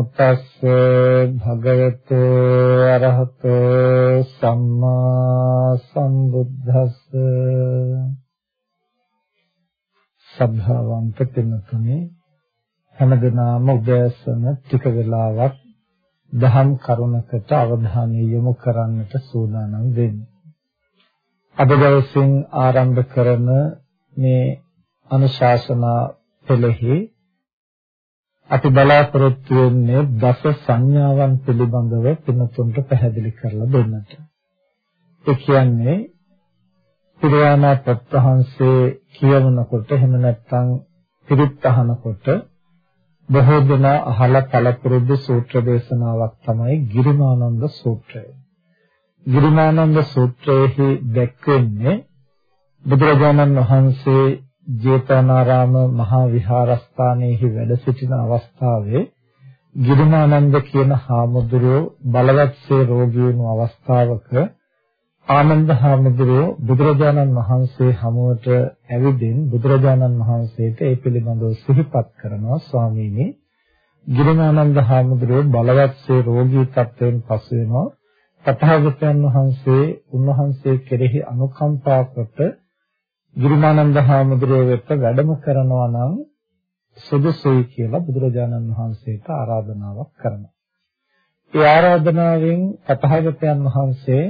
නමෝ තස් භගවතෝ අරහතෝ සම්මා සම්බුද්දස්ස සද්ධාවන්ත පින්තුනේ හැමදෙනාම උදෑසන ටික වෙලාවක් දහම් කරුණකට අවධානය යොමු කරන්නට සූදානම් වෙන්නේ. අද දවසින් ආරම්භ කරන මේ අනුශාසනා පෙළෙහි අපි බලාපොරොත්තු වෙන්නේ දස සංඥාවන් පිළිබඳව පින්තුන්ට පැහැදිලි කරලා දෙන්නට. ඒ කියන්නේ පිරියානා ප්‍රත්‍යහන්සේ කියවනකොට එහෙම නැත්නම් පිරිත් අහනකොට බොහෝ දෙනා අහලා කලපුරුදු සූත්‍ර දේශනාවක් තමයි ගිරිමානන්ද සූත්‍රය. ගිරිමානන්ද සූත්‍රයේහි දැක්වෙන්නේ බුදුරජාණන් වහන්සේ ජේතවනාරාම මහා විහාරස්ථානයේහි වැඩ සිටින අවස්ථාවේ ගිරිමානන්ද කියන හාමුදුරුවෝ බලවත්සේ රෝගී වුණු අවස්ථාවක ආනන්ද හාමුදුරුවෝ බුදුරජාණන් වහන්සේ හමුවට ඇවිදින් බුදුරජාණන් වහන්සේට ඒ පිළිබඳව සිහිපත් කරනවා. ස්වාමීනි ගිරිමානන්ද හාමුදුරුවෝ බලවත්සේ රෝගී තත්ත්වයෙන් පසු වෙනවා. තථාගතයන් වහන්සේ උන්වහන්සේ කෙරෙහි අනුකම්පා කොට ගිරිමානන්ද හාමුදුරුවෝ වෙත වැඩම කරනවා නම් සුදුසුයි කියලා බුදුරජාණන් වහන්සේට ආරාධනාවක් කරනවා. ඒ ආරාධනාවෙන් තථාගතයන් වහන්සේ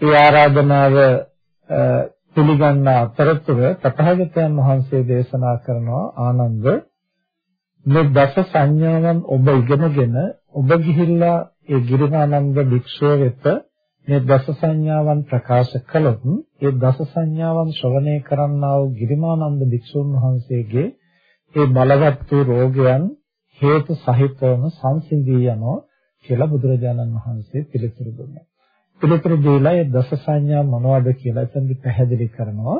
ඒ ආරාධනාව පිළිගන්න අතරතුර තථාගතයන් වහන්සේ දේශනා කරනවා ආනන්ද මේ දස සංඥාවන් ඔබ ඉගෙනගෙන ඔබ ගිහිල්ලා ඒ ගිරිමානන්ද භික්ෂුව වෙත මේ දස සංඥාවන් ප්‍රකාශ කළොත් ඒ දස සංඥාවන් ශ්‍රවණය කරන්නා වූ ගිරිමානන්ද භික්ෂුන් වහන්සේගේ ඒ බලවත් වූ රෝගයන් හේතු සහිතවම සංසිඳී යනවා කියලා බුදුරජාණන් වහන්සේ පිළිතුරු දුන්නා. පිළිතුරු දීලා ඒ දස සංඥා මොනවද කියලා එතනදි පැහැදිලි කරනවා.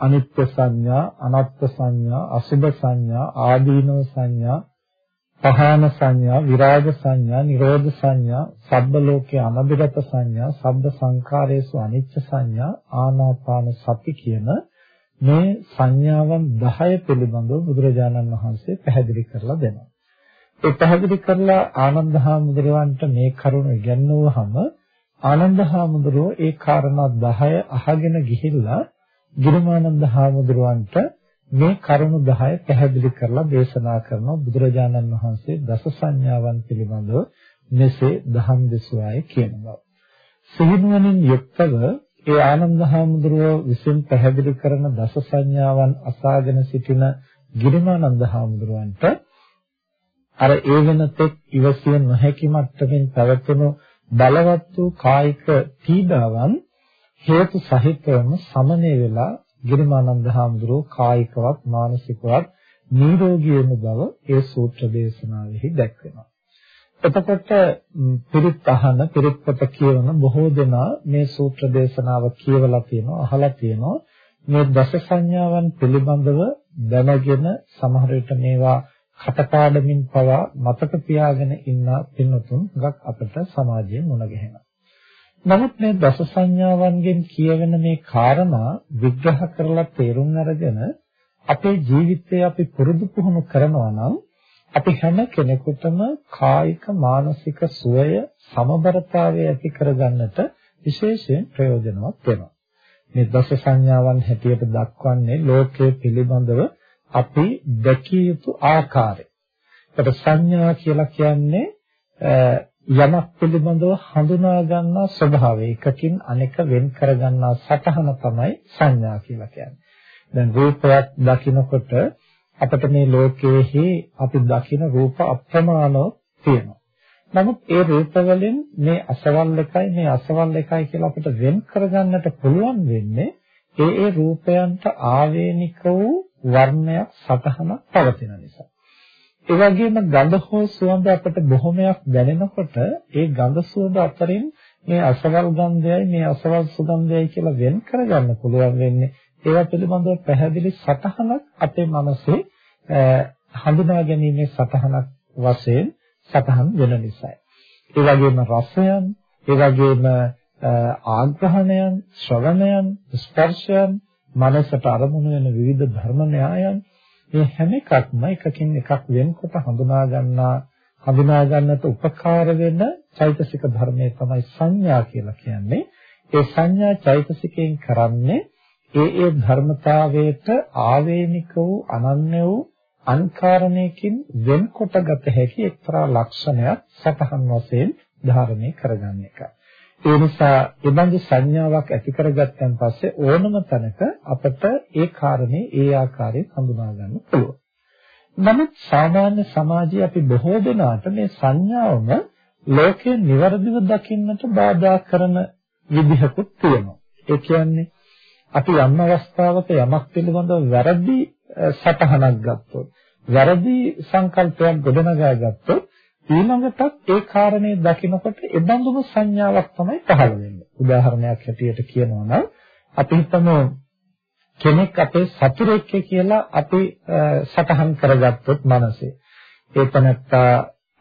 අනිත්‍ය සංඥා, අනාත්ම සංඥා, අසුභ සංඥා, ආදීනව සංඥා, පහාන සංඥා, විරාග සංඥා, නිරෝධ සංඥා, සබ්බ ලෝකේ අනබිරත සංඥා, සබ්බ සංඛාරේසු අනිච්ච සංඥා, ආනාපාන සති කියන මේ සංඥාවන් 10 පිළිබඳව බුදුරජාණන් වහන්සේ පැහැදිලි කරලා දෙනවා. ඒ පැහැදිලි කරලා ආනන්ද හාමුදුරුවන්ට මේ කරුණ ඉගැන්වුවාම ආනන්ද හාමුදුරුවෝ ඒ කාරණා 10 අහගෙන ගිහිල්ලා ගිරිමානන්ද හාමුදුරුවන්ට මේ කරුණු 10 පැහැදිලි කරලා දේශනා කරනවා බුදුරජාණන් වහන්සේ දස සංඥාවන් පිළිබඳව මෙසේ දහම් දෙසුවායි කියනවා. සිහිනුවණින් යුක්තව ඒ ආනන්ද හාමුදුරුවෝ විසින් පැහැදිලි කරන දස සංඥාවන් අසාගෙන සිටින ගිරිමානන්ද හාමුදුරුවන්ට අර ඒ වෙනතෙක් ඉවසිය නොහැකි මට්ටමින් පැවතුණු බලවත් වූ කායික පීඩාවන් හේතු සහිතවම සමනය වෙලා ගිරිමානන්ද හාමුදුරුවෝ කායිකවත් මානසිකවත් නිරෝගී වෙන බව ඒ සූත්‍ර දේශනාවෙහි දැක්වෙනවා. එතකොට පිරිත් අහන පිරිත් පොත කියවන බොහෝ දෙනා මේ සූත්‍ර දේශනාව කියවලා තියෙනවා අහලා තියෙනවා මේ දස සංඥාවන් පිළිබඳව දැනගෙන සමහර විට මේවා කටපාඩමින් පවා මතක තියාගෙන ඉන්න පින්වතුන් හුඟක් අපට සමාජයේ මුණ ගැහෙනවා. නමුත් මේ දස සංඥාවන්ගෙන් කියවෙන මේ කාරණා විග්‍රහ කරලා තේරුම් අරගෙන අපේ ජීවිතය අපි පුරුදු පුහුණු කරනවා නම් අපි හැම කෙනෙකුටම කායික මානසික සුවය සමබරතාවය ඇති කරගන්නට විශේෂයෙන් ප්‍රයෝජනවත් වෙනවා. මේ දස සංඥාවන් හැටියට දක්වන්නේ ලෝකයේ පිළිබඳව අපි දැකිය යුතු ආකාරය. ඒකට සංඥා කියලා කියන්නේ යමක් පිළිබඳව හඳුනා ගන්නා ස්වභාවය එකකින් අනෙක වෙන් කර ගන්නා සතහන තමයි සංඥා කියලා කියන්නේ. දැන් රූපයක් දකිනකොට අපිට මේ ලෝකයේහි අපි දකින රූප අප්‍රමාණව තියෙනවා. නමුත් ඒ රූප වලින් මේ අසවල් එකයි මේ අසවල් එකයි කියලා අපිට වෙන් කරගන්නට පුළුවන් වෙන්නේ ඒ ඒ රූපයන්ට ආවේනික වූ වර්ණයක් සතහනක් පවතින නිසා. ඒ වගේම ගඳ හෝ සුවඳ අපට බොහොමයක් දැනෙනකොට ඒ ගඳ සුවඳ අතරින් මේ අසවල් ගන්ධයයි මේ අසවල් සුගන්ධයයි කියලා වෙන් කරගන්න පුළුවන් වෙන්නේ ඒවා පිළිබඳව පැහැදිලි සතහනක් අපේ මනසේ හඳුනා ගැනීමේ සතහනක් වශයෙන් සතහන් වෙන නිසායි. ඒ වගේම රසයන්, ඒ වගේම ආග්‍රහණයන්, ශ්‍රවණයන්, ස්පර්ශයන්, මනසට අරමුණු වෙන විවිධ ධර්ම න්‍යායන් මේ හැම එකක්ම එකකින් එකක් වෙන්කොට හඳුනා ගන්නා හඳුනා ගන්නට උපකාර වෙන චෛතසික ධර්මයේ තමයි සංඥා කියලා කියන්නේ. ඒ සංඥා චෛතසිකයෙන් කරන්නේ ඒ ඒ ධර්මතාවයට ආවේනික වූ අනන්‍ය වූ අන්කාරණයකින් වෙන්කොට ගත හැකි එක්තරා ලක්ෂණයක් සතහන් වශයෙන් ධාරණය කරගන්න එකයි. ඒ නිසා එබඳු සංඥාවක් ඇති කරගත්තන් පස්සේ ඕනම තැනක අපට ඒ කාරණේ ඒ ආකාරයෙන් හඳුනා ගන්න පුළුවන්. නමුත් සාමාන්‍ය සමාජයේ අපි බොහෝ දෙනාට මේ සංඥාවම ලෝකේ નિවරදිව දකින්නට බාධා කරන විදිහකුත් තියෙනවා. ඒ කියන්නේ අපි යම් අවස්ථාවක යමක් පිළිබඳව වැරදි සටහනක් ගත්තොත් වැරදි සංකල්පයක් ගොඩනගා ගත්තොත් ඊළඟටත් ඒ කාරණේ දකිනකොට එබඳුම සංඥාවක් තමයි පහළ වෙන්නේ. උදාහරණයක් හැටියට කියනවා නම් අපි හිතමු කෙනෙක් අපේ සතුරෙක් කියලා අපි සටහන් කරගත්තොත් මනසේ. ඒ තනත්තා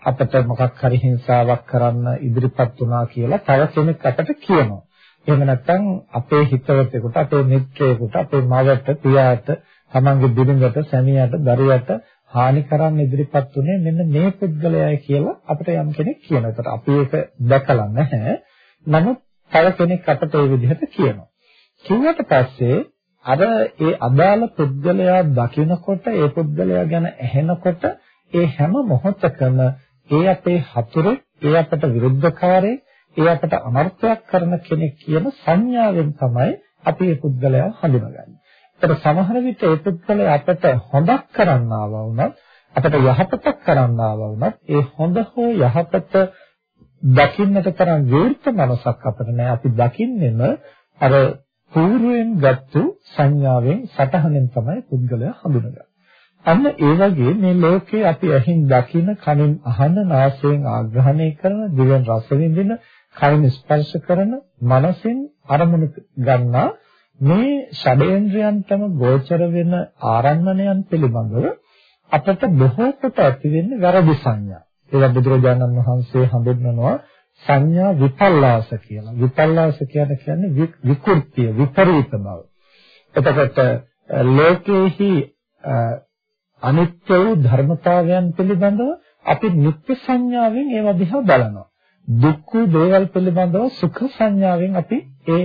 අපට මොකක් හරි හිංසාවක් කරන්න ඉදිරිපත් වුණා කියලා තව කෙනෙක් අපට කියනවා. එහෙම නැත්නම් අපේ හිතවතෙකුට, අපේ මිත්‍රයෙකුට, අපේ මවට, පියාට, තමන්ගේ බිරිඳට, සැමියාට, දරුවට හානි කරන්න ඉදිරිපත් උනේ මෙන්න මේ පුද්ගලයායි කියලා අපිට යම් කෙනෙක් කියනවා. ඒකට අපි ඒක දැකලා නැහැ. නමුත් තව කෙනෙක් අපට ඒ විදිහට කියනවා. කිව්වට පස්සේ අර ඒ අදාළ පුද්ගලයා දකිනකොට ඒ පුද්ගලයා ගැන ඇහෙනකොට ඒ හැම මොහොතකම ඒ අපේ හතුරේ, ඒ අපට විරුද්ධකාරී, ඒ අපට අනර්ථයක් කරන කෙනෙක් කියන සංඥාවෙන් තමයි අපි මේ පුද්ගලයා හඳුනගන්නේ. ඒතර සමහර විට ඒ පුද්ගලයා අපට හොඳක් කරන්න ආවා වුණත් අපට යහපතක් කරන්න ආවා වුණත් ඒ හොඳ හෝ යහපත දකින්නට තරම් විවෘත මනසක් අපිට නැහැ. අපි දකින්නෙම අර පූර්වයෙන් ගත්තු සංඥාවෙන් සටහනෙන් තමයි පුද්ගලයා හඳුනගන්නේ. අන්න ඒ වගේ මේ ලෝකේ අපි ඇහින් දකින, කනින් අහන, නාසයෙන් ආග්‍රහණය කරන, දිවෙන් රස විඳින, කයින් ස්පර්ශ කරන, මනසින් අරමුණු ගන්නා මේ ෂඩේන්ද්‍රයන්ටම ගෝචර වෙන ආරම්මණයන් පිළිබඳව අපට බොහෝ කොට ඇති වෙන්නේ වැරදි සංඥා. ඒවා බුදුරජාණන් වහන්සේ හඳුන්වනවා සංඥා විපල්ලාස කියලා. විපල්ලාස කියන්නේ විකෘතිය, විපරීත බව. එතකොට ලෝකේහි අනිත්‍ය වූ ධර්මතාවයන් පිළිබඳව අපි නිත්‍ය සංඥාවෙන් ඒවා දිහා බලනවා. දුක්ඛ දේවල් පිළිබඳව සුඛ සංඥාවෙන් අපි ඒ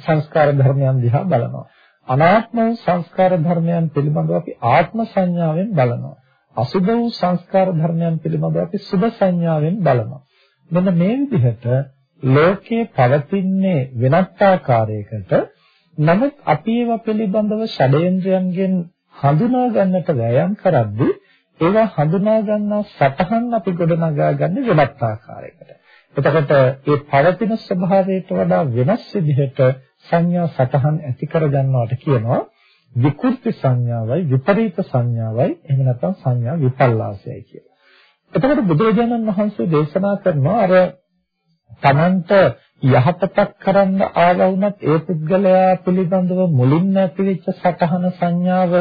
සංස්කාර ධර්මයන් දිහා බලනවා. අනාත්ම වූ සංස්කාර ධර්මයන් පිළිබඳව අපි ආත්ම සංඥාවෙන් බලනවා. අසුභ වූ සංස්කාර ධර්මයන් පිළිබඳව අපි සුභ සංඥාවෙන් බලනවා. මෙන්න මේ විදිහට ලෝකයේ පවතින්නේ වෙනත් ආකාරයකට නමුත් අපි ඒවා පිළිබඳව ෂඩේන්ද්‍රයන්ගෙන් හඳුනා ගන්නට වෑයම් කරද්දී ඒවා හඳුනා ගන්නා සටහන් අපි ගොඩනගා ගන්න වෙනත් ආකාරයකට. එතකොට ඒ පවතින ස්වභාවයට වඩා වෙනස් විදිහට සංඥා සතහන් ඇති කරගන්නවට කියනවා විකෘති සංඥාවයි විපරීත සංඥාවයි එහෙම නැත්නම් සංඥා විපල්ලාසයයි කියලා. එතකොට බුදුරජාණන් වහන්සේ දේශනා කරනවා අර තමන්ට යහපතක් කරන්න ආවා වුණත් ඒ පුද්ගලයා පිළිබඳව මුලින්ම ඇතිවෙච්ච සතහන සංඥාව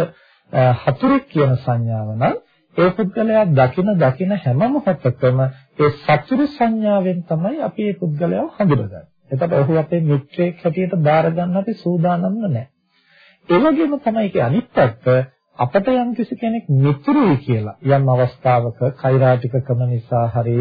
හතුරෙක් කියන සංඥාව නම් ඒ පුද්ගලයා දකින දකින හැම මොහොතකම ඒ සතුරු සංඥාවෙන් තමයි අපි මේ පුද්ගලයාව හඳුනගන්නේ. එතකොට ඔහු අපේ මිත්‍රයෙක් හැටියට බාර ගන්න අපි සූදානම් නැහැ. ඒ වගේම තමයි ඒකේ අනිත් පැත්ත අපට යම් කිසි කෙනෙක් මිත්‍රුයි කියලා යම් අවස්ථාවක කෛරාටිකකම නිසා හරි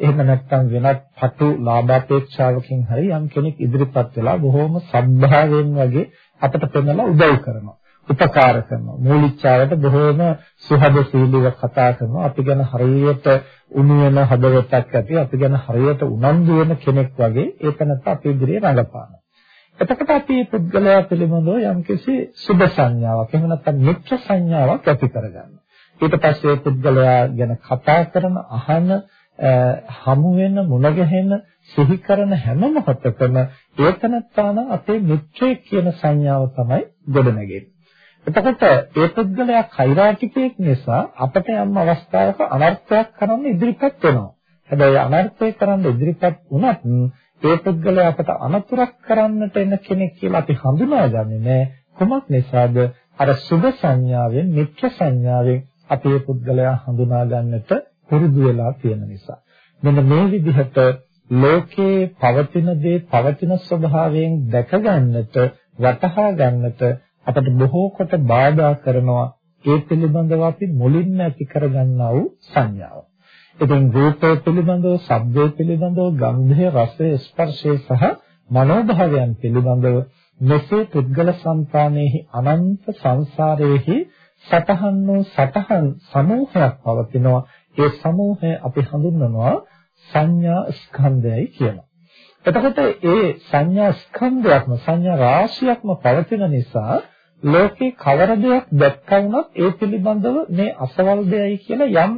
එහෙම නැත්නම් වෙනත් පටු ලාභාපේක්ෂාවකින් හරි යම් කෙනෙක් ඉදිරිපත් වෙලා බොහොම සද්ධාවෙන් වගේ අපට පෙන්නලා උදව් කරනවා. උපකාර කරනවා. මූලිච්ඡාවට බොහෝම සුහදශීලීව කතා කරනවා. අපි ගැන හරියට උණු වෙන හදවතක් ඇති අපි ගැන හරියට උනන්දු වෙන කෙනෙක් වගේ ඒකනත් අපේ ඉදිරියේ රඟපානවා. එතකොට අපි මේ පුද්ගලයා පිළිබඳව යම්කිසි සුබ සංඥාවක් එහෙම නැත්නම් මිත්‍ර සංඥාවක් ඇති කරගන්නවා. ඊට පස්සේ පුද්ගලයා ගැන කතා කරන අහන හමු වෙන මුණ ගැහෙන සිහි කරන හැම මොහොතකම ඒතනත්තාන අපේ මිත්‍රයෙක් කියන සංඥාව තමයි ගොඩනගෙන්නේ. එතකොට ඒ පුද්ගලයා කෛරාටිකයෙක් නිසා අපට යම් අවස්ථාවක අනර්ථයක් කරන්න ඉදිරිපත් වෙනවා. හැබැයි අනර්ථය කරන්න ඉදිරිපත් වුණත් ඒ පුද්ගලයා අපට අනතුරක් කරන්නට එන කෙනෙක් කියලා අපි හඳුනාගන්නේ නැහැ. කුමක් නිසාද? අර සුභ සංඥාවෙන්, මිත්‍ර සංඥාවෙන් අපි මේ පුද්ගලයා හඳුනා ගන්නට පුරුදු වෙලා තියෙන නිසා. මෙන්න මේ විදිහට ලෝකේ පවතින දේ පවතින ස්වභාවයෙන් දැක ගන්නට, වටහා ගන්නට අපට බොහෝ කොට බාධා කරනවා ඒ පිළිබඳව අපි මුලින්ම ඇති කරගන්නා වූ සංඥාව. ඉතින් රූපය පිළිබඳව, ශබ්දය පිළිබඳව, ගන්ධය, රසය, ස්පර්ශය සහ මනෝභාවයන් පිළිබඳව මෙසේ පුද්ගල සංකාමයේහි අනන්ත සංසාරයේහි සතහන් වූ සතහන් සමූහයක් පවතිනවා. ඒ සමූහය අපි හඳුන්වනවා සංඥා ස්කන්ධයයි කියලා. එතකොට ඒ සංඥා ස්කන්ධයක්ම සංඥා රාශියක්ම පවතින නිසා ලෝකේ කවර දෙයක් දැක්කා වුණත් ඒ පිළිබඳව මේ අසවල් දෙයයි කියලා යම්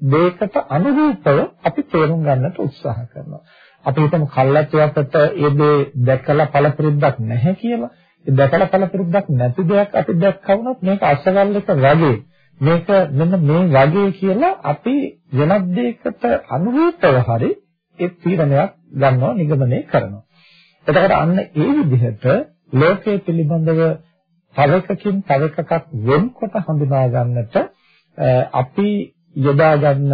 දෙයකට අනුරූපව අපි තේරුම් ගන්නට උත්සාහ කරනවා. අපි හිතමු කල්ලාත්වයකට ඒ දේ දැකලා පළපරිද්දක් නැහැ කියලා. ඒ දැකලා පළපරිද්දක් නැති දෙයක් අපි දැක්කා වුණත් මේක අසවල් එක වගේ. මේක මෙන්න මේ වගේ කියලා අපි වෙනත් දෙයකට අනුරූපව හරි ඒ තීරණයක් ගන්නවා නිගමනය කරනවා. එතකොට අන්න ඒ විදිහට ලෝකයේ පිළිබඳව තව එකකින් තව එකක් වෙන්කොට හඳුනා ගන්නට අපි යොදා ගන්න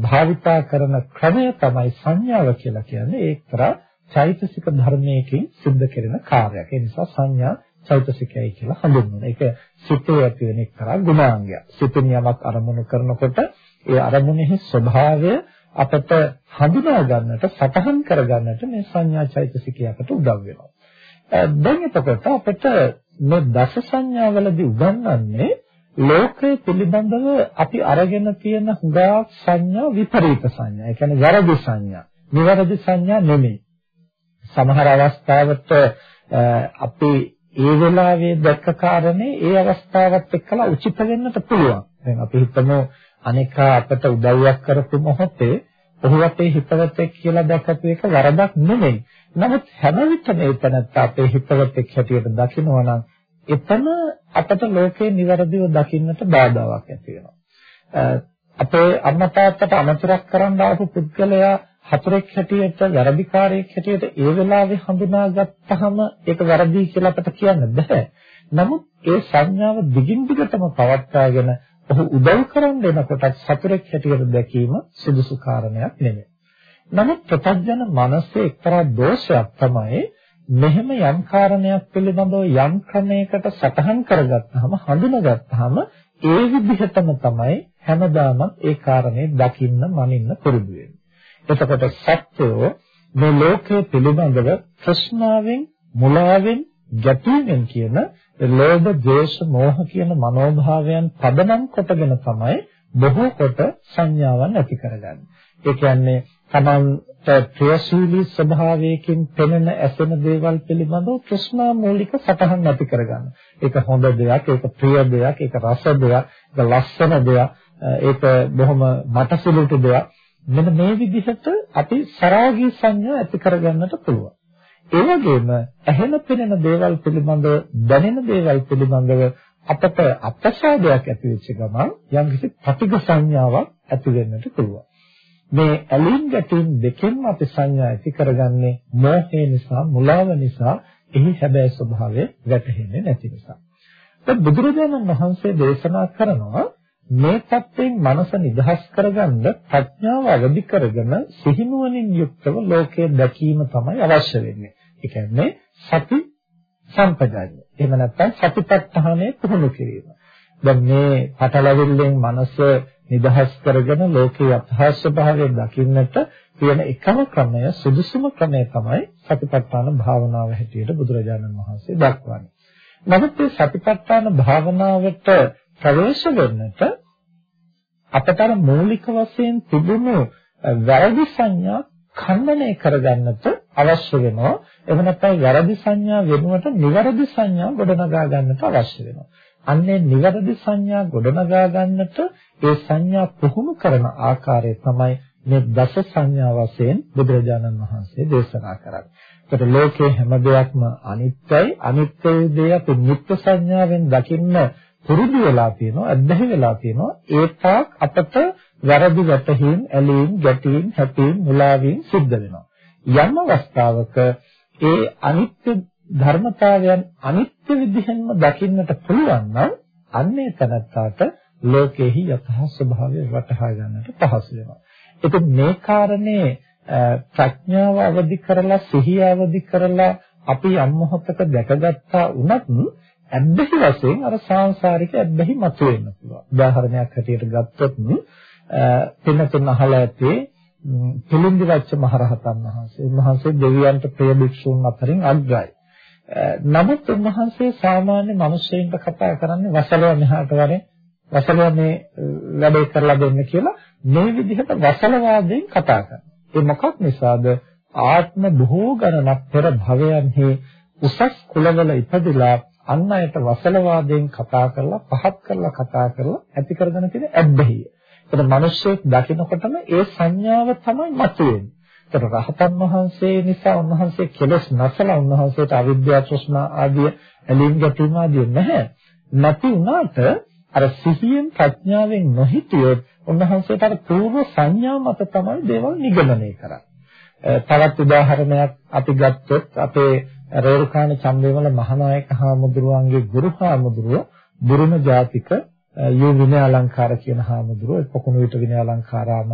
භාවිතා කරන ක්‍රමය තමයි සංඥාව කියලා කියන්නේ ඒ එක්තරා චෛතසික ධර්මයකින් සිද්ධ කෙරෙන කාර්යයක්. ඒ නිසා සංඥා චෛතසිකයයි කියලා හඳුන්වනවා. ඒක සිතේ ඇති වෙන එක්තරා ගුණාංගයක්. සිතින් යමක් අරමුණු කරනකොට ඒ අරමුණෙහි ස්වභාවය අපට හඳුනා ගන්නට, සටහන් කර ගන්නට මේ සංඥා චෛතසිකයකට උදව් වෙනවා. දැන් එතකොට අපිට මේ දස සංඥාවලදී උගන්වන්නේ ලෝකයේ පිළිබඳව අපි අරගෙන තියෙන හුඟා සංඥා විපරීත සංඥා. ඒ කියන්නේ වැරදි සංඥා. නිවැරදි සංඥා නෙමෙයි. සමහර අවස්ථාවට අපි ඒ වෙලාවේ දැක්ක කාරණේ ඒ අවස්ථාවත් එක්කලා උචිත වෙන්නට පුළුවන්. දැන් අපි හිතමු අනිකා අපට උදව්වක් කරපු මොහොතේ ඔහු අපේ හිතවතෙක් කියලා දැකපු එක වරදක් නෙමෙයි. නමුත් හැම විටම එතනත් අපේ හිතවතෙක් හැටියට දකිනවා නම් එතන අපට ලෝකේ નિවරදිව දකින්නට බාධාවක් ඇති වෙනවා. අපේ අම්මා තාත්තට අමතරක් කරන්න ආපු පුද්ගලයා හතරෙක් හැටියට වැරදිකාරයෙක් හැටියට ඒ වෙලාවේ හඳුනාගත්තාම ඒක වැරදි කියලා අපට කියන්න බෑ. නමුත් ඒ සංඥාව දිගින් දිගටම පවත්වාගෙන ඔහු උදව් කරන්න එනකොට සතරෙක් හැටියට දැකීම සුදුසු කාරණයක් නෙමෙයි. නමුත් ප්‍රත්‍යඥ මනසේ එක්තරා දෝෂයක් තමයි මෙහෙම යම් කාරණයක් පිළිබඳව යම් ක්‍රමයකට සටහන් කරගත්තාම හඳුනාගත්තාම ඒ විදිහටම තමයි හැමදාම ඒ කාරණේ දකින්න මනින්න පුරුදු වෙන්නේ. එතකොට සත්‍යෝ මේ ලෝකයේ පිළිබඳව ප්‍රශ්නාවෙන් මුලාවෙන් ගැටීමෙන් කියන ලෝභ, ද්වේෂ, මෝහ කියන මනෝභාවයන් පදනම් කොටගෙන තමයි බොහෝ කොට සංඥාවන් ඇති කරගන්නේ. ඒ කියන්නේ තමන්ට ප්‍රියශීලී ස්වභාවයකින් පෙනෙන ඇසෙන දේවල් පිළිබඳව ප්‍රශ්නා මූලික සටහන් ඇති කරගන්න. ඒක හොඳ දෙයක්, ඒක ප්‍රිය දෙයක්, ඒක රස දෙයක්, ඒක ලස්සන දෙයක්, ඒක බොහොම මටසිලුට දෙයක්. මෙන්න මේ විදිහට අපි සරාගී සංඥා ඇති කරගන්නට පුළුවන්. ඒ වගේම ඇහෙන පෙනෙන දේවල් පිළිබඳව දැනෙන දේවල් පිළිබඳව අපට අප්‍රසාදයක් ඇති වෙච්ච ගමන් යම්කිසි ප්‍රතිග සංඥාවක් ඇති වෙන්නට පුළුවන්. මේ ඇලීම් ගැටීම් දෙකෙන්ම අපි සංඥා ඇති කරගන්නේ මෝහය නිසා, මුලාව නිසා, එහි හැබෑ ස්වභාවය වැටහෙන්නේ නැති නිසා. දැන් බුදුරජාණන් වහන්සේ දේශනා කරනවා මේ පැත්තෙන් මනස නිදහස් කරගන්න ප්‍රඥාව අවදි කරගෙන සිහිනුවණින් යුක්තව ලෝකය දැකීම තමයි අවශ්‍ය වෙන්නේ. ඒ කියන්නේ සති සම්පජාඤ්ඤය. එහෙම නැත්නම් සතිපට්ඨානය පුහුණු කිරීම. දැන් මේ පටලවිල්ලෙන් මනස නිදහස් කරගෙන ලෝකයේ යථාර්ථ භාවය දකින්නට තියෙන එකම ක්‍රමය සුදුසුම ක්‍රමය තමයි සතිපට්ඨාන භාවනාව හැටියට බුදුරජාණන් වහන්සේ දක්වන්නේ. නමුත් මේ සතිපට්ඨාන භාවනාවට ප්‍රවේශ වෙන්නට අපතර මූලික වශයෙන් තිබුණු වැරදි සංඥා ඛණ්ඩනය කරගන්නට අවශ්‍ය වෙනවා. එහෙම නැත්නම් වැරදි සංඥා වෙනුවට නිවැරදි සංඥා ගොඩනගා ගන්නට අවශ්‍ය වෙනවා. අන්නේ නිවැරදි සංඥා ගොඩනගා ගන්නට ඒ සංඥා පුහුණු කරන ආකාරය තමයි මේ දස සංඥා වශයෙන් බුදුරජාණන් වහන්සේ දේශනා කරන්නේ. ඒකට ලෝකේ හැම දෙයක්ම අනිත්‍යයි. අනිත්‍ය දේ අපි නිත්‍ය සංඥාවෙන් දකින්න පුරුදු වෙලා තියෙනවා, අත්දැහි වෙලා තියෙනවා. ඒ තාක් අපට වැරදි වැටහීම්, ඇලීම්, ගැටීම්, හැපීම්, මුලාවීම් සිද්ධ වෙනවා. යම් අවස්ථාවක ඒ අනිත්‍ය ධර්මතාවයන් අනිත්‍ය විදිහෙන්ම දකින්නට පුළුවන් නම් අන්නේ තනත්තාට ලෝකෙහි යථා ස්වභාවය වටහා ගන්නට පහසු වෙනවා. ඉතින් මේ කාරණේ ප්‍රඥාව අවදි කරලා සිහිය අවදි කරලා අපි යම් මොහොතක දැකගත්තා වුණත් ඇබ්බැහි වශයෙන් අර සාංශාරික ඇබ්බැහි මතුවෙන්න පුළුවන්. උදාහරණයක් හැටියට ගත්තොත් පින්නතුන් අහලා ඇත්තේ පිළිඳිවච්ච මහරහතන් වහන්සේ. උන්වහන්සේ දෙවියන්ට ප්‍රිය භික්ෂුන් අතරින් අග්‍රයි. නමුත් උන්වහන්සේ සාමාන්‍ය මිනිස්සුන්ට කතා කරන්නේ වසලව මෙහාට වරේ වසලව මේ වැඩේ කරලා දෙන්න කියලා මේ විදිහට වසලවාදයෙන් කතා කරනවා. ඒ මොකක් නිසාද? ආත්ම බොහෝ ගණනක් පෙර භවයන්හි උසස් කුලවල ඉපදිලා අන් අයට වසලවාදයෙන් කතා කරලා පහත් කරලා කතා කරලා ඇති කරගෙන තියෙන ඇබ්බැහිය. ඒකට මිනිස්සෙක් දකිනකොටම ඒ සංඥාව තමයි මතුවෙන්නේ. ඒතර රහතන් වහන්සේ නිසා උන්වහන්සේ කෙලස් නැසලා උන්වහන්සේට අවිද්‍යාව තෘෂ්ණා ආදී ඇලීම් ගැටීම් ආදී නැහැ. නැති වුණාට අර සිහියෙන් ප්‍රඥාවෙන් නොහිටියොත් උන්වහන්සේට අර පූර්ව සංඥා මත තමයි දේවල් නිගමනය කරන්නේ. තවත් උදාහරණයක් අපි ගත්තොත් අපේ රේරුකාණ චන්දේවල මහානායක හාමුදුරුවන්ගේ ගුරු හාමුදුරුව බුරුම ජාතික යෝ විනය අලංකාර කියන හාමුදුරුව පොකුණු විට විනය අලංකාරාම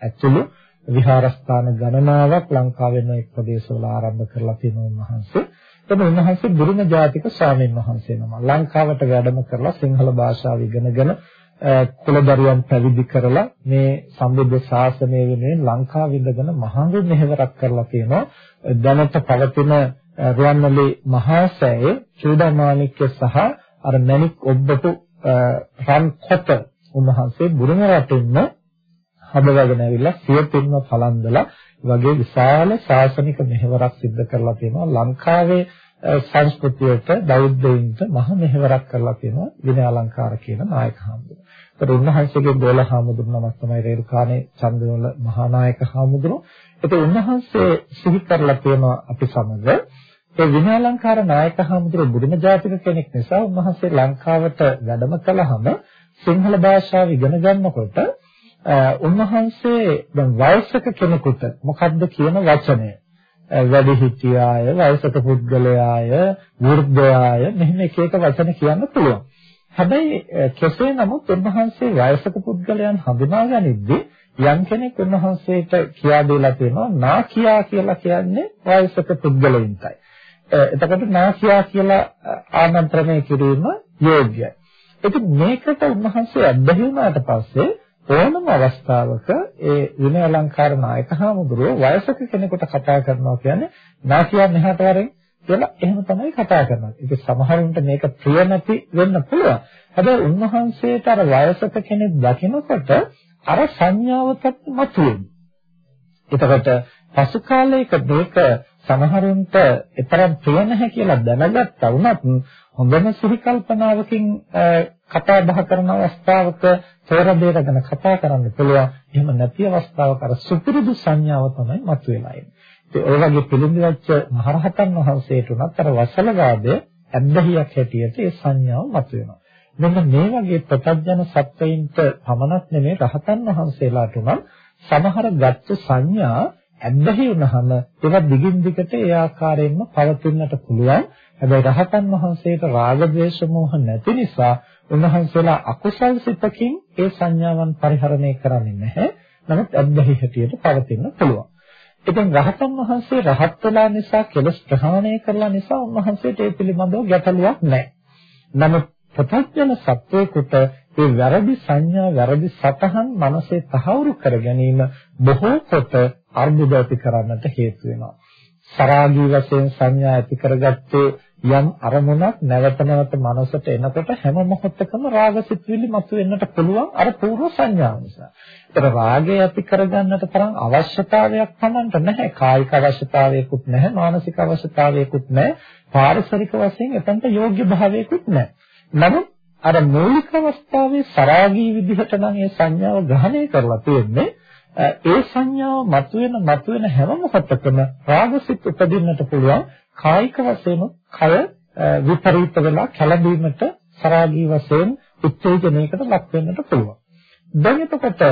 ඇතුළු විහාරස්ථාන ගණනාවක් ලංකාවෙන් එක් ප්‍රදේශවල ආරම්භ කරලා තියෙන උන්වහන්සේ. එතන උන්වහන්සේ බුරුම ජාතික ස්වාමීන් වහන්සේ නම. ලංකාවට වැඩම කරලා සිංහල භාෂාව ඉගෙනගෙන කුලදරුවන් පැවිදි කරලා මේ සම්බුද්ධ ශාසනය වෙනුවෙන් ලංකාව විඳගෙන මහඟු මෙහෙවරක් කරලා තියෙනවා. දැනට පවතින රුවන්වැලි මහා සෑයේ චූඩමාණික්‍ය සහ අර මණික් ඔබ්බතු රන් කොට උන්වහන්සේ බුරුම රටින්ම හදවගෙන ඇවිල්ලා සියපින්ම පලන්දලා වගේ විශාල ශාසනික මෙහෙවරක් සිද්ධ කරලා තියෙනවා ලංකාවේ සංස්කෘතියට බෞද්ධයින්ට මහ මෙහෙවරක් කරලා තියෙනවා විනය අලංකාර කියන නායක හාමුදුරුවෝ. ඒත් උන්වහන්සේගේ දෝල හාමුදුරුවෝ නමක් තමයි රේරුකානේ චන්දනවල මහා නායක හාමුදුරුවෝ. ඒත් උන්වහන්සේ සිහි කරලා තියෙනවා අපි සමග ඒ විනයාලංකාර නායක හමුදුර බුදුම ජාතික කෙනෙක් නිසා උන්වහන්සේ ලංකාවට වැඩම කළාම සිංහල භාෂාව ඉගෙන ගන්නකොට උන්වහන්සේ දැන් වයසක කෙනෙකුට මොකද්ද කියන වචනය වැඩිහිටියාය වයසක පුද්ගලයාය වෘද්ධයාය මෙහෙම එක එක වචන කියන්න පුළුවන්. හැබැයි කෙසේ නමුත් උන්වහන්සේ වයසක පුද්ගලයන් හඳුනා ගනිද්දී යම් කෙනෙක් උන්වහන්සේට කියා දෙලා තියෙනවා නාකියා කියලා කියන්නේ වයසක පුද්ගලයින්ටයි. එතකොට නාසියා කියලා ආමන්ත්‍රණය කිරීම යෝග්‍යයි. ඉතින් මේකට උන්වහන්සේ අත්දැකී වුණාට පස්සේ ඕනම අවස්ථාවක ඒ විනය අලංකාර නායක හාමුදුරුව වයසක කෙනෙකුට කතා කරනවා කියන්නේ නාසියා මෙහාට වරෙන් කියලා එහෙම තමයි කතා කරන්නේ. ඒක සමහරුන්ට මේක ප්‍රිය නැති වෙන්න පුළුවන්. හැබැයි උන්වහන්සේට අර වයසක කෙනෙක් දකිනකොට අර සංඥාවකට මතුවෙන්නේ. එතකොට පසු කාලයක මේක සමහරුන්ට එතරම් ප්‍රිය නැහැ කියලා දැනගත්තා වුණත් හොඳම සිහි කල්පනාවකින් කතා බහ කරන අවස්ථාවක තෝර බේරගෙන කතා කරන්න පුළුවන්. එහෙම නැති අවස්ථාවක අර සුපුරුදු සංඥාව තමයි මතුවෙලා එන්නේ. ඒ වගේ පිළිඹිච්ච මහරහතන් වහන්සේට උනත් අර වසලවාදය ඇබ්බැහියක් හැටියට ඒ සංඥාව මතුවෙනවා. මෙන්න මේ වගේ ප්‍රත්‍යඥ සත්වයින්ට පමණක් නෙමෙයි රහතන් වහන්සේලාට උනත් සමහර ගත්තු සංඥා ඇබ්බැහි වුණාම ඒවා දිගින් දිගට ඒ ආකාරයෙන්ම පවතින්නට පුළුවන්. හැබැයි රහතන් වහන්සේට රාග ద్వේෂ මෝහ නැති නිසා උන්වහන්සේලා අකුසල් සිතකින් ඒ සංඥාවන් පරිහරණය කරන්නේ නැහැ. නමුත් ඇබ්බැහි හැටියට පවතින්න පුළුවන්. ඉතින් රහතන් වහන්සේ රහත් වෙලා නිසා කෙලස් ප්‍රහාණය කරලා නිසා උන්වහන්සේට ඒ පිළිබඳව ගැටලුවක් නැහැ. නමුත් ප්‍රත්‍යඥ සත්වයකට ඒ වැරදි සංඥා වැරදි සතහන් මනසේ තහවුරු කර ගැනීම බොහෝ කොට අර්බුද ඇති කරන්නට හේතු වෙනවා. සරාගී වශයෙන් සංඥා ඇති කරගත්තේ යම් අරමුණක් නැවත නැවත මනසට එනකොට හැම මොහොතකම රාගසිතුවිලි මතුවෙන්නට පුළුවන් අර పూర్ව සංඥාව නිසා. ඒතර රාගය ඇති කරගන්නට තරම් අවශ්‍යතාවයක් Tamanට නැහැ. කායික අවශ්‍යතාවයකුත් නැහැ, මානසික අවශ්‍යතාවයකුත් නැහැ, පාරිසරික වශයෙන් එතනට යෝග්‍ය භාවයකුත් නැහැ. නමුත් අර මූලික අවස්ථාවේ සරාගී විදිහට නම් ඒ සංඥාව ග්‍රහණය කරලා තියෙන්නේ ඒ සංඥාව මතුවෙන මතුවෙන හැම මොහොතකම රාගසිත උපදින්නට පුළුවන් කායික වශයෙන් කය විපරීත වෙලා කැළඹීමට සරාගී වශයෙන් උත්තේජනයකට ලක් වෙන්නට පුළුවන්. දැන් එතකොට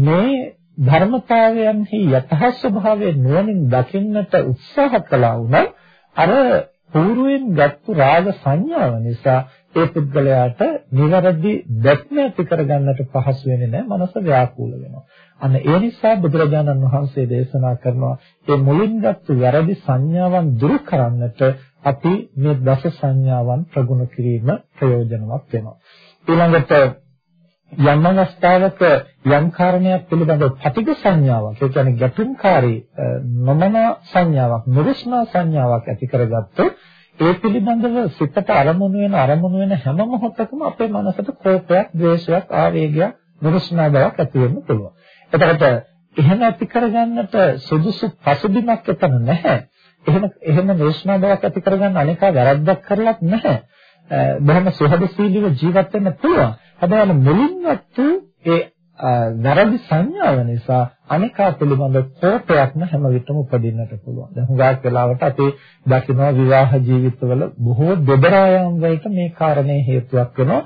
මේ ධර්මතාවයන්හි යථා ස්වභාවය නුවණින් දකින්නට උත්සාහ කළා වුණා අර పూర్වයෙන් ගත්තු රාග සංඥාව නිසා ඒ පුද්ගලයාට නිවැරදි දැක්ම ඇති කරගන්නට පහසු වෙන්නේ නැහැ මනස ව්‍යාකූල වෙනවා. අන්න ඒ නිසා බුදුරජාණන් වහන්සේ දේශනා කරනවා මේ මුලින් ගත්තු වැරදි සංඥාවන් දුරු කරන්නට අපි මේ දස සංඥාවන් ප්‍රගුණ කිරීම ප්‍රයෝජනවත් වෙනවා. ඊළඟට යම් අවස්ථාවක යම් කාරණයක් පිළිබඳව පටිඝ සංඥාවක් ඒ කියන්නේ ගැටුම්කාරී නොමන සංඥාවක් නිර්ශ්නා සංඥාවක් ඇති කරගත්තොත් ඒ පිළිබඳව සිතට අරමුණු වෙන අරමුණු වෙන හැම මොහොතකම අපේ මනසට කෝපයක්, ද්වේෂයක්, ආවේගයක්, නිර්ශ්නා බවක් ඇති වෙන්න පුළුවන්. එතකොට එහෙම ඇති කරගන්නට සුදුසු පසුබිමක් එතන නැහැ. එහෙම එහෙම නිර්ශ්නා බවක් ඇති කරගන්න අනිකා වැරද්දක් කරලත් නැහැ. බොහොම සුහදශීලීව ජීවත් වෙන්න පුළුවන්. හැබැයි මුලින්වත් ඒ වැරදි සංඥාව නිසා අනිකා පිළිබඳ කෝපයක්ම හැම විටම උපදින්නට පුළුවන්. දැන් හුඟක් වෙලාවට අපි දකිනවා විවාහ ජීවිතවල බොහෝ දෙදරායම් වලට මේ කාරණේ හේතුවක් වෙනවා.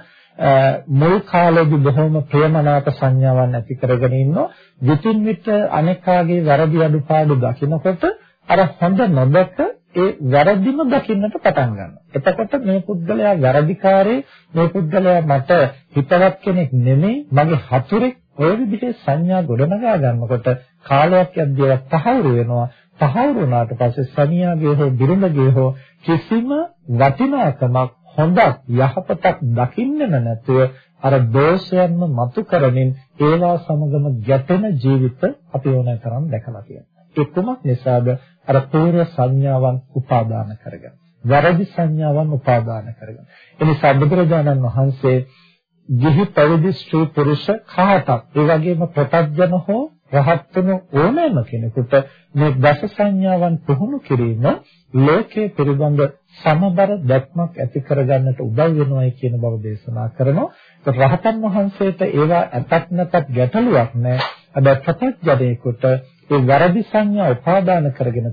මුල් කාලේදී බොහොම ප්‍රේමනාප සංඥාවන් ඇති කරගෙන ඉන්නවා. විතින් විට අනිකාගේ වැරදි අඩුපාඩු දකිනකොට අර හොඳ නොදක ඒ වැරදිම දකින්නට පටන් ගන්නවා. එතකොට මේ පුද්ගලයා වැරදිකාරේ මේ පුද්ගලයා මට හිතවත් කෙනෙක් නෙමෙයි මගේ හතුරෙක් ඔය විදිහේ සංඥා ගොඩනගා ගන්නකොට කාලයක් යද්දී ඒවා තහවුරු වෙනවා. තහවුරු වුණාට පස්සේ සනියාගේ හෝ බිරිඳගේ හෝ කිසිම වටිනාකමක් හොඳක් යහපතක් දකින්නෙම නැතුව අර දෝෂයන්ම මතු කරමින් ඒවා සමගම ගැටෙන ජීවිත අපි ඕනතරම් දැකලා තියෙනවා. ඒ කුමක් නිසාද? අර පූර්ව සංඥාවන් උපාදාන කරගෙන. වැරදි සංඥාවන් උපාදාන කරගෙන. එනිසා බුදුරජාණන් වහන්සේ ගිහි පැවිදි ස්ත්‍රී පුරුෂ කාටත් ඒ වගේම ප්‍රත්‍යජන හෝ රහත් වෙන ඕනෑම කෙනෙකුට මේ දස සංඥාවන් පුහුණු කිරීම ලෝකයේ පිළිබඳ සමබර දැක්මක් ඇති කරගන්නට උදව් වෙනවායි කියන බව දේශනා කරනවා. රහතන් වහන්සේට ඒවා ඇතත් නැතත් ගැටලුවක් නැහැ. හැබැයි ප්‍රත්‍යජනේකට ඒ වැරදි සංඥා උපාදාන කරගෙන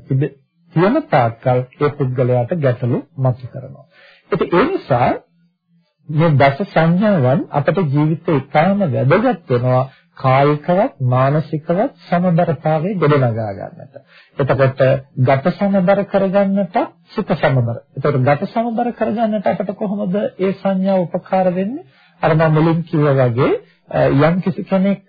තියෙන තාක්කල් ඒ පුද්ගලයාට ගැටලු මතු කරනවා. ඉතින් ඒ නිසා මේ දස සංඥාවන් අපේ ජීවිතේ ඉතාම වැදගත් වෙනවා කායිකවත් මානසිකවත් සමබරතාවයේ ගොඩනගා ගන්නට. එතකොට ගත සමබර කරගන්නට සිත සමබර. එතකොට ගත සමබර කරගන්නට අපට කොහොමද ඒ සංඥා උපකාර වෙන්නේ? අර මම මුලින් කිව්වා වගේ යම් කිසි කෙනෙක්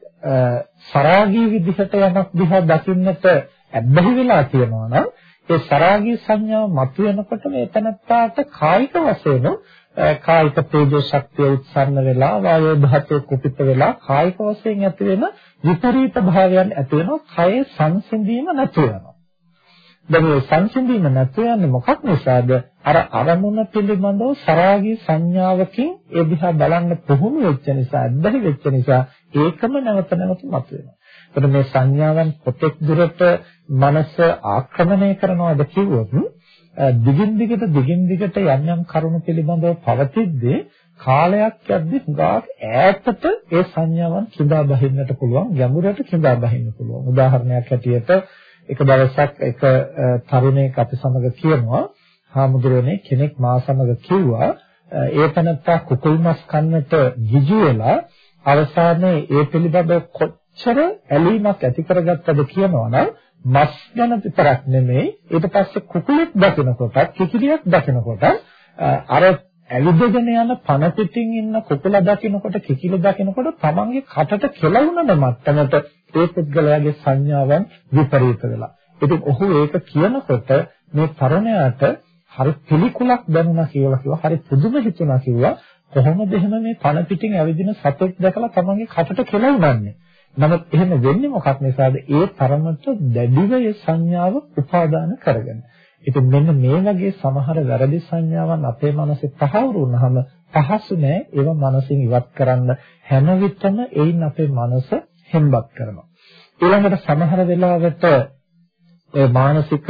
සරාගී විදිහට යමක් දිහා දකින්නට ඇබ්බැහි වෙලා තියෙනවා නම් ඒ සරාගී සංඥාව මතුවෙනකොට මේ තනත්තාට කායික වශයෙන් කායික තේජෝ ශක්තිය උත්සන්න වෙලා වායෝ ධාතුව කුපිත වෙලා කායික වශයෙන් ඇති වෙන විපරීත භාවයන් ඇති වෙනවා කය සංසිඳීම නැති වෙනවා. දැන් මේ සංසිඳීම නැති යන්නේ මොකක් නිසාද? අර අරමුණ පිළිබඳව සරාගී සංඥාවකින් ඒ දිහා බලන්න පුහුණු වෙච්ච නිසා අද්දහි වෙච්ච නිසා ඒකම නැවත නැවත මතුවෙනවා. එතකොට මේ සංඥාවන් කොතෙක් දුරට මනස ආක්‍රමණය කරනවද කිව්වොත් දිගින් දිගට දිගින් දිගට යම් යම් කරුණු පිළිබඳව පවතිද්දී කාලයක් යද්දී හුඟක් ඈතට ඒ සංඥාවන් කිඳා බහින්නට පුළුවන් ගැඹුරට කිඳා බහින්න පුළුවන්. උදාහරණයක් ඇටියට එක දවසක් එක තරුණයෙක් අපි සමග කියනවා හාමුදුරනේ කෙනෙක් මා සමග කිව්වා ඒ තනත්තා කුකුල් මස් කන්නට ගිජු වෙලා අවසානයේ ඒ පිළිබඳව කොච්චර ඇලීමක් ඇති කරගත්තද කියනවනම් මස් ගැන විතරක් නෙමෙයි ඊට පස්සේ කුකුලෙක් දකිනකොටත් කිකිලියක් දකිනකොට අර ඇවිදගෙන යන පන පිටින් ඉන්න කුකුල දකිනකොට කිකිල දකිනකොට තමන්ගේ කටට කෙලවුනන මට්ටමට ඒ පුද්ගලයාගේ සංඥාවන් විපරීත වෙලා. ඉතින් ඔහු ඒක කියනකොට මේ තරුණයාට හරි පිළිකුලක් දැනුණා කියලා කිව්වා. හරි පුදුම හිතුණා කිව්වා. කොහොමද එහෙම මේ පන පිටින් ඇවිදින සතෙක් දැකලා තමන්ගේ කටට කෙලවුනන්නේ? නමුත් එහෙම වෙන්නේ මොකක් නිසාද? ඒ තරමට දැඩිව ඒ සංඥාව උපාදාන කරගෙන. ඉතින් මෙන්න මේ වගේ සමහර වැරදි සංඥාවන් අපේ මනසේ තහවුරු වුණාම පහසු නෑ ඒවා මනසින් ඉවත් කරන්න හැම විටම ඒයින් අපේ මනස හෙම්බත් කරනවා. ඊළඟට සමහර වෙලාවට ඒ මානසික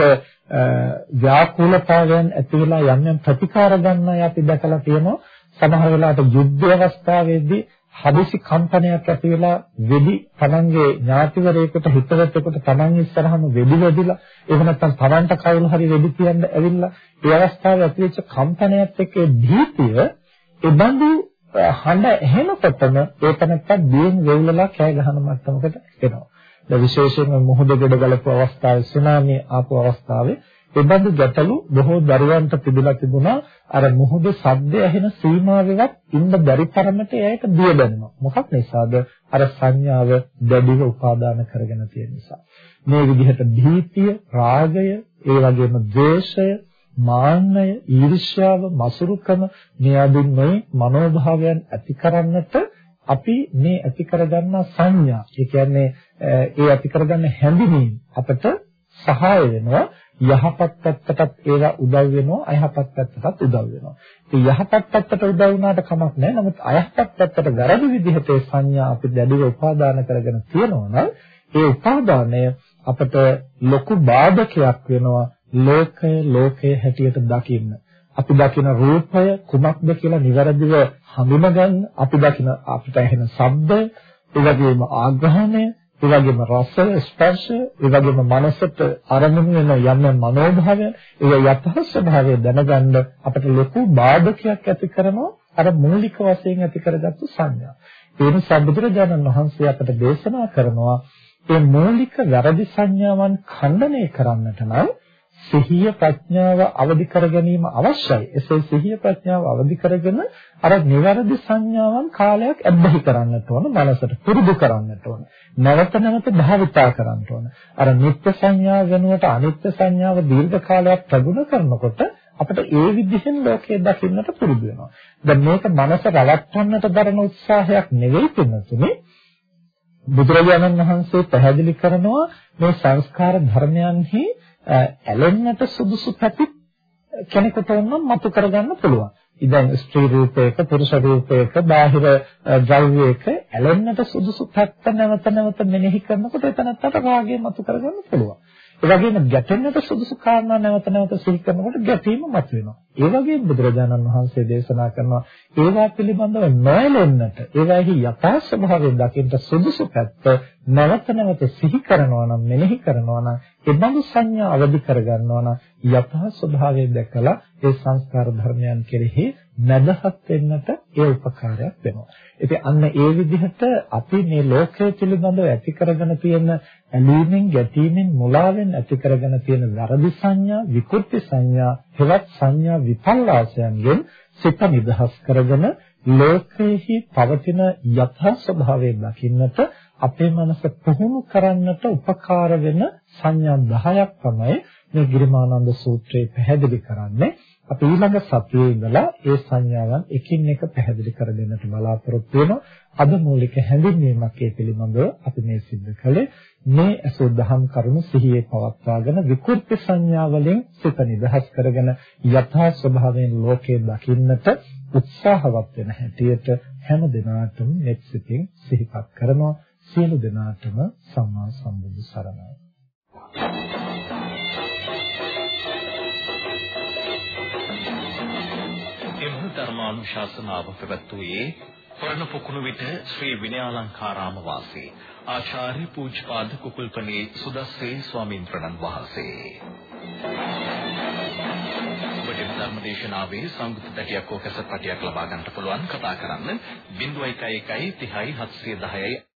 ව්‍යාකූලතාවයන් ඇති වෙලා යම් යම් ප්‍රතිකාර ගන්න අය අපි දැකලා තියෙනවා. සමහර වෙලාවට යුද්ධ අවස්ථාවේදී හදිසි කම්පනයක් ඇති වෙලා වෙඩි තමන්ගේ ඥාතිවරයෙකුට හිතවතෙකුට තමන් ඉස්සරහම වෙඩි වෙදිලා එහෙම නැත්නම් තමන්ට කවුරු හරි වෙඩි තියන්න ඇවිල්ලා ඒ අවස්ථාවේ ඇතිවෙච්ච කම්පනයත් එක්ක භීතිය ඒ බඳු හඬ ඇහෙනකොටම ඒක නැත්තම් බියෙන් වෙවිලලා කෑ ගහන මට්ටමකට එනවා. දැන් විශේෂයෙන්ම මුහුද ගොඩ ගලපු අවස්ථාවේ සුනාමිය ආපු අවස්ථාවේ එබඳු ගැටලු බොහෝ දරුවන්ට තිබිලා තිබුණා. අර මුහුද සද්ද ඇහෙන සීමාවෙවත් ඉන්න බැරි තරමට ඒකට දිය දැනෙනවා මොකක් නිසාද? අර සංඥාව දැඩිව උපාදාන කරගෙන තියෙන නිසා. මේ විදිහට භීතිය රාගය ඒ වගේම ද්වේෂය මාන්නය ඊර්ෂ්‍යාව මසුරුකම මේ අදින් මේ මනෝභාවයන් ඇති කරන්නට අපි මේ ඇති කරගන්න සංඥා. ඒ කියන්නේ ඒ ඇති කරගන්න හැඳිනීම අපට සහාය වෙනවා. යහපත් පැත්තටත් ඒවා උදව් වෙනවා අයහපත් පැත්තටත් උදව් වෙනවා. ඉතින් යහපත් පැත්තට උදව් වුණාට කමක් නැහැ. නමුත් අයහපත් පැත්තට වැරදි විදිහට ඒ සංඥා අපි දැඩිව උපාදාන කරගෙන තියෙනවා නම් ඒ උපාදානය අපට ලොකු බාධකයක් වෙනවා ලෝකය ලෝකයේ හැටියට දකින්න. අපි දකින රූපය කුමක්ද කියලා નિවරදිව හඳුනගන්න අපි දකින අපිට ඇහෙන ශබ්ද ඒ වගේම ආග්‍රහණය ඒ වගේම රස ස්පර්ශ ඒ වගේම මනසට අරමුණු වෙන යම් යම් මනෝභාවය ඒ යථා ස්වභාවය දැනගන්න අපිට ලොකු බාධකයක් ඇති කරනවා අර මූලික වශයෙන් ඇති කරගත්තු සංඥා. ඒ නිසා බුදුරජාණන් වහන්සේ අපට දේශනා කරනවා මේ මූලික වැරදි සංඥාවන් ඛණ්ඩනය කරන්නට නම් සිහිය ප්‍රඥාව අවදි කර ගැනීම අවශ්‍යයි. එසේ සිහිය ප්‍රඥාව අවදි කරගෙන අර නිවැරදි සංඥාවන් කාලයක් අධ්‍යය කරන්නට ඕන, මනසට පුරුදු කරන්නට ඕන. නැවත නැවත භාවිතා කරන්න ඕන. අර නිත්‍ය සංඥාව වෙනුවට අනිත්‍ය සංඥාව දීර්ඝ කාලයක් ප්‍රගුණ කරනකොට අපිට ඒ විදිහෙන් ලෝකය දකින්නට පුරුදු වෙනවා. දැන් මේක මනස රවට්ටන්නට දරන උත්සාහයක් නෙවෙයි පින්නතුනේ. බුදුරජාණන් වහන්සේ පැහැදිලි කරනවා මේ සංස්කාර ධර්මයන්හි ඇලෙන්නට සුදුසු පැති කෙනෙකුට නම් මතු කරගන්න පුළුවන්. ඉතින් ස්ත්‍රී රූපයක පුරුෂ රූපයක බාහිර ද්‍රව්‍යයක ඇලෙන්නට සුදුසු පැත්ත නැවත නැවත මෙනෙහි කරනකොට එතනට රාගය මතු කරගන්න පුළුවන්. ඒ වගේම ගැටෙන්නට සුදුසු කාරණා නැවත නැවත සිහි කරනකොට ගැටීම මතුවෙනවා. ඒ වගේම බුදුරජාණන් වහන්සේ දේශනා කරනවා ඒවා පිළිබඳව නොයලෙන්නට, ඒවාෙහි යථා ස්වභාවය දකින්න සුදුසු පැත්ත නැවත නැවත සිහි කරනවා නම් මෙනෙහි කරනවා නම් ඒ බඳු සංඥා අවදි කරගන්නවා නම් යථා ස්වභාවය දැකලා ඒ සංස්කාර ධර්මයන් කෙරෙහි නැදහත් වෙන්නට ඒ උපකාරයක් වෙනවා. ඉතින් අන්න ඒ විදිහට අපි මේ ලෝකය පිළිබඳව ඇති කරගෙන තියෙන ඇලීමෙන්, ගැටීමෙන්, මුලාවෙන් ඇති කරගෙන තියෙන වැරදි සංඥා, විකෘති සංඥා, හෙවත් සංඥා විපල්ලාසයන්ගෙන් සිත නිදහස් කරගෙන ලෝකයේහි පවතින යථා ස්වභාවය දකින්නට අපේ මනස පුහුණු කරන්නට උපකාර වෙන සංඥා 10ක් තමයි මේ ගිරිමානන්ද සූත්‍රයේ පැහැදිලි කරන්නේ. අපි ඊළඟ සතියේ ඉඳලා ඒ සංඥාවන් එකින් එක පැහැදිලි කර දෙන්නට බලාපොරොත්තු වෙනවා. අද මූලික හැඳින්වීමක් ඒ පිළිබඳව අපි මේ සිද්ධ කළේ මේ අසෝ දහම් කරුණු සිහියේ පවත්වාගෙන විකෘති සංඥා වලින් සිත නිදහස් කරගෙන යථා ස්වභාවයෙන් ලෝකේ දකින්නට උත්සාහවත් වෙන හැටියට හැම දිනාටම මෙත් සිතින් සිහිපත් කරනවා සියලු දෙනාටම සම්මා සම්බුදු සරණයි. ධර්මානුශාසනාව පැවැත්වුවේ පරණ පොකුණු විට ශ්‍රී විනයාලංකාරාම වාසී ආචාර්ය පූජ්‍යපාද කුකුල්පනේ සුදස්සේ ස්වාමීන් වහන්සේ. ඔබට ධර්මදේශනාවේ සංගීත පැටියක් හෝ කැසට් පැටියක් ලබා ගන්නට පුළුවන් කතා කරන්න 0111 30 710